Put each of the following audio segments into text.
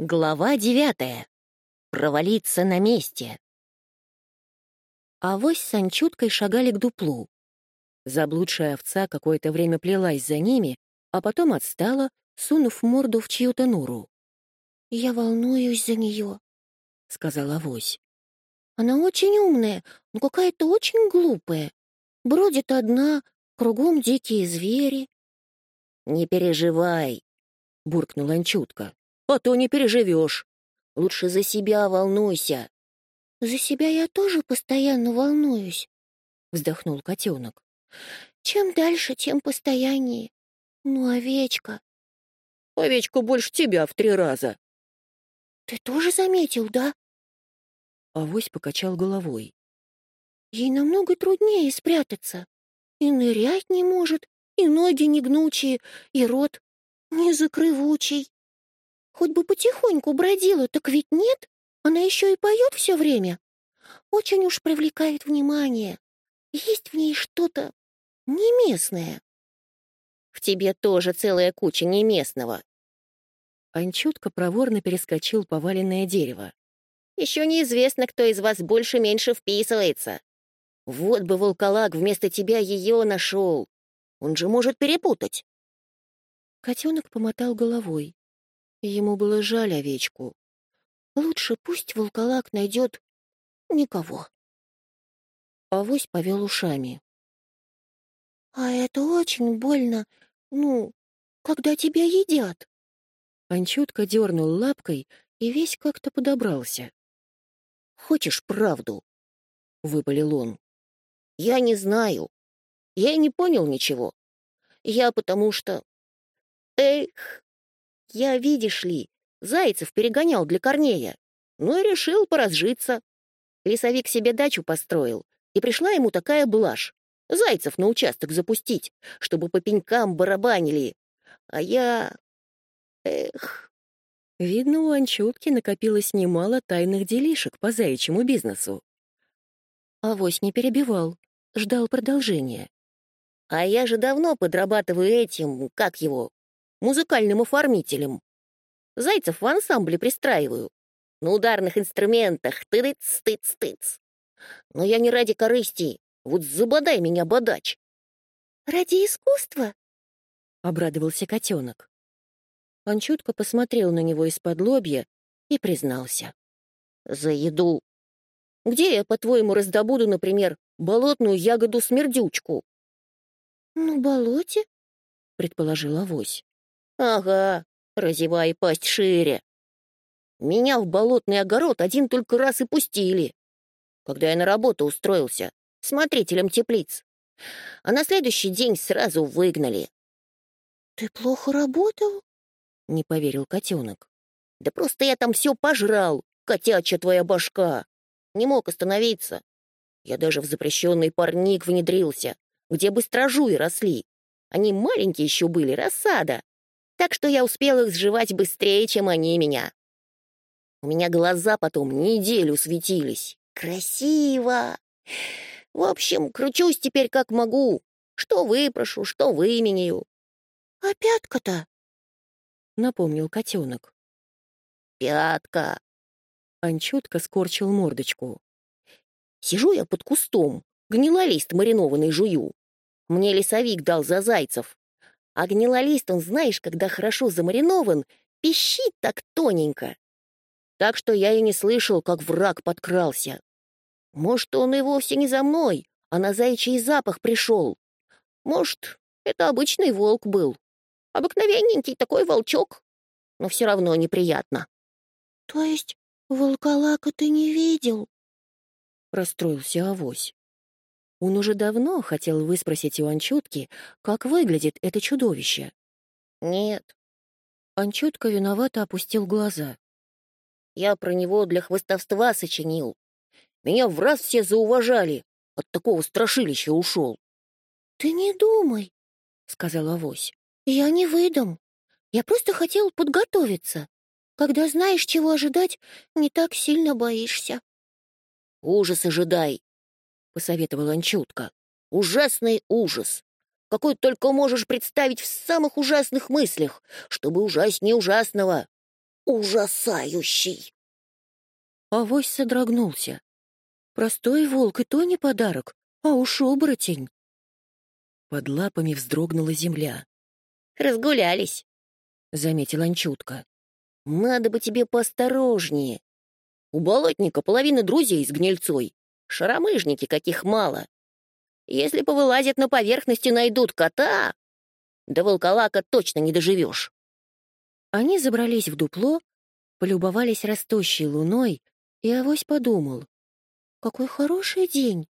Глава девятая. Провалиться на месте. Авось с Анчуткой шагали к дуплу. Заблудшая овца какое-то время плелась за ними, а потом отстала, сунув морду в чью-то нору. «Я волнуюсь за нее», — сказала авось. «Она очень умная, но какая-то очень глупая. Бродит одна, кругом дикие звери». «Не переживай», — буркнула Анчутка а то не переживешь. Лучше за себя волнуйся. — За себя я тоже постоянно волнуюсь, — вздохнул котенок. — Чем дальше, тем постояннее. Ну, овечка. — Овечку больше тебя в три раза. — Ты тоже заметил, да? Авось покачал головой. Ей намного труднее спрятаться. И нырять не может, и ноги не гнучие, и рот не закрывучий. Хоть бы потихоньку бродила, так ведь нет. Она еще и поет все время. Очень уж привлекает внимание. Есть в ней что-то неместное. В тебе тоже целая куча неместного. Анчутка проворно перескочил поваленное дерево. Еще неизвестно, кто из вас больше-меньше вписывается. Вот бы волколак вместо тебя ее нашел. Он же может перепутать. Котенок помотал головой. Ему было жаль овечку. Лучше пусть волколак найдет никого. Авось повел ушами. — А это очень больно, ну, когда тебя едят. Анчутка дернул лапкой и весь как-то подобрался. — Хочешь правду? — выпалил он. — Я не знаю. Я не понял ничего. Я потому что... Эх, я, видишь ли, зайцев перегонял для Корнея. Ну и решил поразжиться. Лесовик себе дачу построил, и пришла ему такая блажь. Зайцев на участок запустить, чтобы по пенькам барабанили. А я... Эх... Видно, у Анчутки накопилось немало тайных делишек по заячьему бизнесу. Авось не перебивал, ждал продолжения. А я же давно подрабатываю этим, как его, музыкальным оформителем. Зайцев в ансамбле пристраиваю. На ударных инструментах тыц-тыц-тыц. Но я не ради корысти. Вот забодай меня, бодач. «Ради искусства?» — обрадовался котенок. Он чутко посмотрел на него из-под лобья и признался. «За еду. Где я, по-твоему, раздобуду, например, болотную ягоду-смердючку?» «На болоте?» — предположила Авось. Ага, разевай пасть шире. Меня в болотный огород один только раз и пустили, когда я на работу устроился, смотрителем теплиц. А на следующий день сразу выгнали. «Ты плохо работал?» — не поверил котенок. «Да просто я там все пожрал, котячья твоя башка. Не мог остановиться. Я даже в запрещенный парник внедрился, где быстрожуи росли. Они маленькие еще были, рассада так что я успел их сживать быстрее, чем они меня. У меня глаза потом неделю светились. Красиво! В общем, кручусь теперь как могу. Что выпрошу, что выменяю. — А пятка-то? — напомнил котенок. — Пятка. Анчутка скорчил мордочку. Сижу я под кустом, гнилолист маринованный жую. Мне лесовик дал за зайцев. А гнилолист, он, знаешь, когда хорошо замаринован, пищит так тоненько. Так что я и не слышал, как враг подкрался. Может, он и вовсе не за мной, а на заячий запах пришел. Может, это обычный волк был. Обыкновенненький такой волчок. Но все равно неприятно. — То есть волколака ты не видел? — расстроился авось. Он уже давно хотел выспросить у Анчутки, как выглядит это чудовище. «Нет». Анчутка виновато опустил глаза. «Я про него для хвостовства сочинил. Меня в раз все зауважали. От такого страшилища ушел». «Ты не думай», — сказала Авось. «Я не выдам. Я просто хотел подготовиться. Когда знаешь, чего ожидать, не так сильно боишься». «Ужас ожидай», посоветовал он чутко. «Ужасный ужас! Какой только можешь представить в самых ужасных мыслях, чтобы ужаснее ужасного! ужасающий!» Авось содрогнулся. Простой волк и то не подарок, а уж оборотень. Под лапами вздрогнула земля. «Разгулялись», — заметил Анчутка. «Надо бы тебе поосторожнее. У болотника половина друзей с гнильцой. Шаромыжники каких мало. Если повылазят на поверхность и найдут кота, до волколака точно не доживешь». Они забрались в дупло, полюбовались растущей луной, и авось подумал. «Какой хороший день!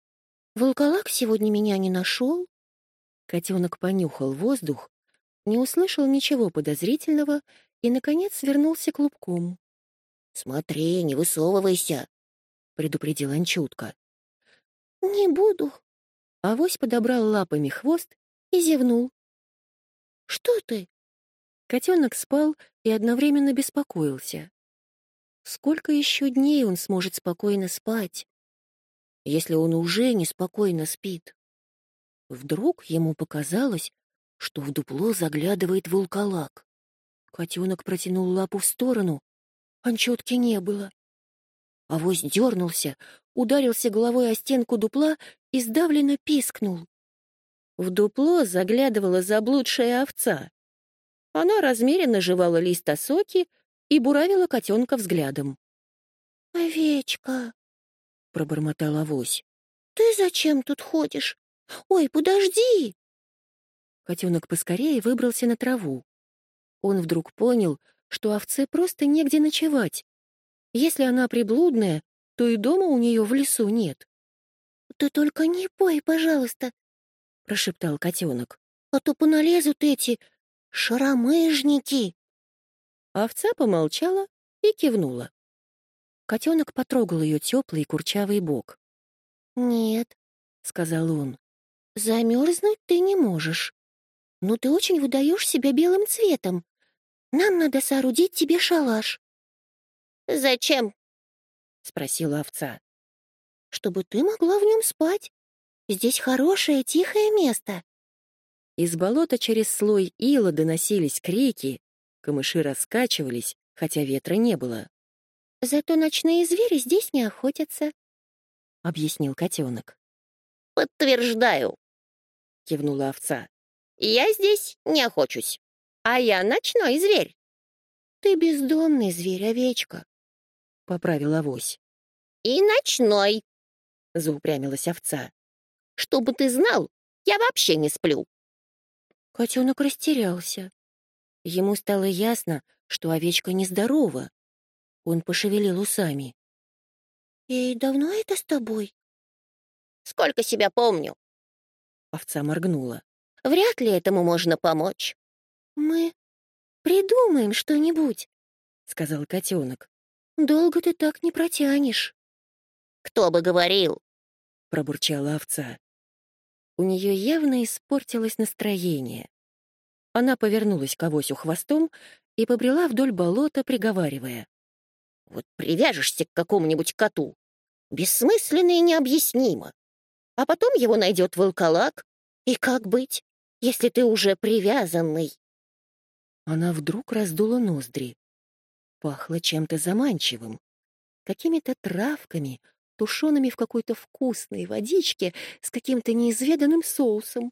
Волколак сегодня меня не нашел». Котенок понюхал воздух, не услышал ничего подозрительного и, наконец, вернулся клубком. «Смотри, не высовывайся», — предупредил Анчутка. «Не буду». Авось подобрал лапами хвост и зевнул. «Что ты?» Котенок спал и одновременно беспокоился. Сколько еще дней он сможет спокойно спать, если он уже неспокойно спит? Вдруг ему показалось, что в дупло заглядывает волколак. Котенок протянул лапу в сторону, анчетки не было. Авось дернулся, ударился головой о стенку дупла и сдавленно пискнул. В дупло заглядывала заблудшая овца. Она размеренно жевала лист осоки и буравила котенка взглядом. «Овечка», — пробормотала авось, — «ты зачем тут ходишь? Ой, подожди!» Котенок поскорее выбрался на траву. Он вдруг понял, что овце просто негде ночевать. Если она приблудная, то и дома у нее в лесу нет. «Ты только не пой, пожалуйста», — прошептал котенок, «а то поналезут эти шаромыжники». Овца помолчала и кивнула. Котенок потрогал ее теплый курчавый бок. «Нет», — сказал он, — «замерзнуть ты не можешь. Но ты очень выдаешь себя белым цветом. Нам надо соорудить тебе шалаш». «Зачем?» — спросила овца. «Чтобы ты могла в нем спать. Здесь хорошее тихое место». Из болота через слой ила доносились крики, камыши раскачивались, хотя ветра не было. «Зато ночные звери здесь не охотятся», — объяснил котенок. «Подтверждаю», — кивнула овца. Я здесь не охочусь, а я ночной зверь. Ты бездомный зверь, овечка, — поправила авось. И ночной, — заупрямилась овца. Чтобы ты знал, я вообще не сплю. Котенок растерялся. Ему стало ясно, что овечка нездорова. Он пошевелил усами. «И давно это с тобой?» «Сколько себя помню». Овца моргнула. Вряд ли этому можно помочь. Мы придумаем что-нибудь, сказал котенок. Долго ты так не протянешь. Кто бы говорил, пробурчала овца. У нее явно испортилось настроение. Она повернулась к авосю хвостом и побрела вдоль болота, приговаривая. «Вот привяжешься к какому-нибудь коту. Бессмысленно и необъяснимо. А потом его найдет волколак. И как быть? если ты уже привязанный?» Она вдруг раздула ноздри. Пахло чем-то заманчивым, какими-то травками, тушеными в какой-то вкусной водичке с каким-то неизведанным соусом.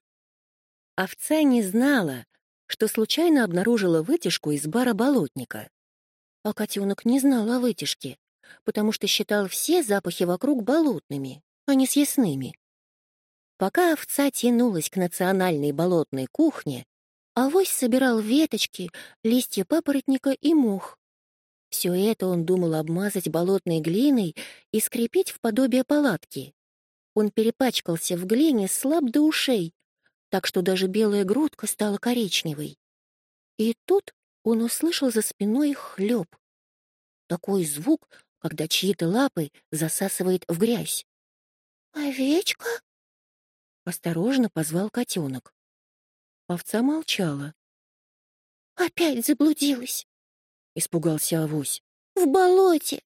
Овца не знала, что случайно обнаружила вытяжку из бара болотника. А котенок не знал о вытяжке, потому что считал все запахи вокруг болотными, а не съестными. Пока овца тянулась к национальной болотной кухне, авось собирал веточки, листья папоротника и мох. Все это он думал обмазать болотной глиной и скрепить в подобие палатки. Он перепачкался в глине слаб до ушей, так что даже белая грудка стала коричневой. И тут он услышал за спиной хлеб. Такой звук, когда чьи-то лапы засасывает в грязь. «Овечка?» Осторожно позвал котенок. Овца молчала. «Опять заблудилась!» — испугался авось. «В болоте!»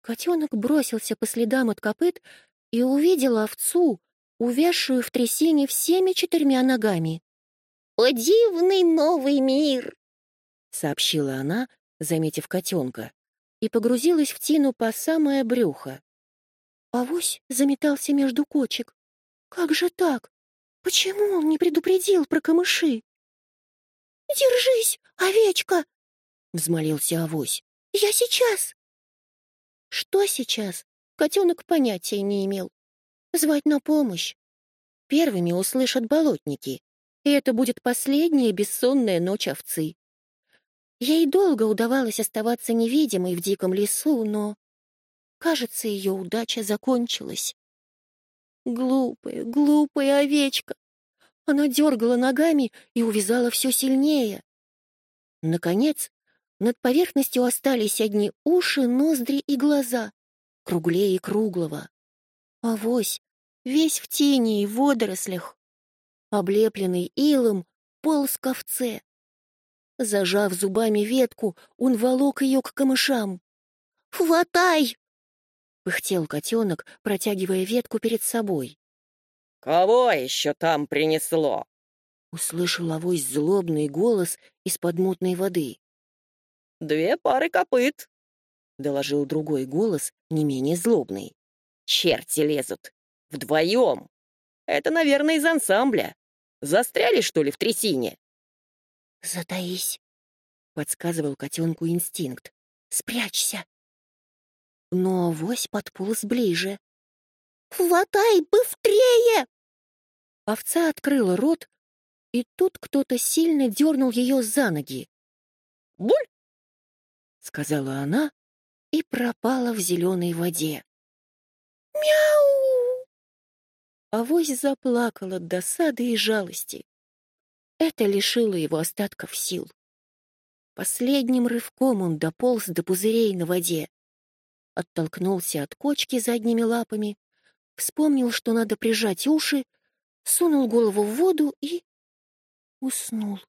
Котенок бросился по следам от копыт и увидел овцу, увязшую в трясине всеми четырьмя ногами. «О, дивный новый мир!» — сообщила она заметив котенка, и погрузилась в тину по самое брюхо. Авось заметался между кочек. Как же так? Почему он не предупредил про камыши? «Держись, овечка!» — взмолился авось. «Я сейчас!» Что сейчас? Котенок понятия не имел. Звать на помощь. Первыми услышат болотники, и это будет последняя бессонная ночь овцы. Ей долго удавалось оставаться невидимой в диком лесу, но, кажется, ее удача закончилась. Глупая, глупая овечка. Она дергала ногами и увязала все сильнее. Наконец, над поверхностью остались одни уши, ноздри и глаза, круглее круглого. Авось, весь в тени и водорослях, облепленный илом, полз к овце. Зажав зубами ветку, он волок ее к камышам. «Хватай!» — пыхтел котенок, протягивая ветку перед собой. «Кого еще там принесло?» — услышал авось злобный голос из-под мутной воды. «Две пары копыт», — доложил другой голос, не менее злобный. «Черти лезут! Вдвоем! Это, наверное, из ансамбля. Застряли, что ли, в трясине?» «Затаись», — подсказывал котенку инстинкт. «Спрячься». Но авось подполз ближе. «Хватай быстрее!» Овца открыла рот, и тут кто-то сильно дернул ее за ноги. «Буль!» — сказала она и пропала в зеленой воде. «Мяу!» Авось заплакал от досады и жалости. Это лишило его остатков сил. Последним рывком он дополз до пузырей на воде. Оттолкнулся от кочки задними лапами, вспомнил, что надо прижать уши, сунул голову в воду и уснул.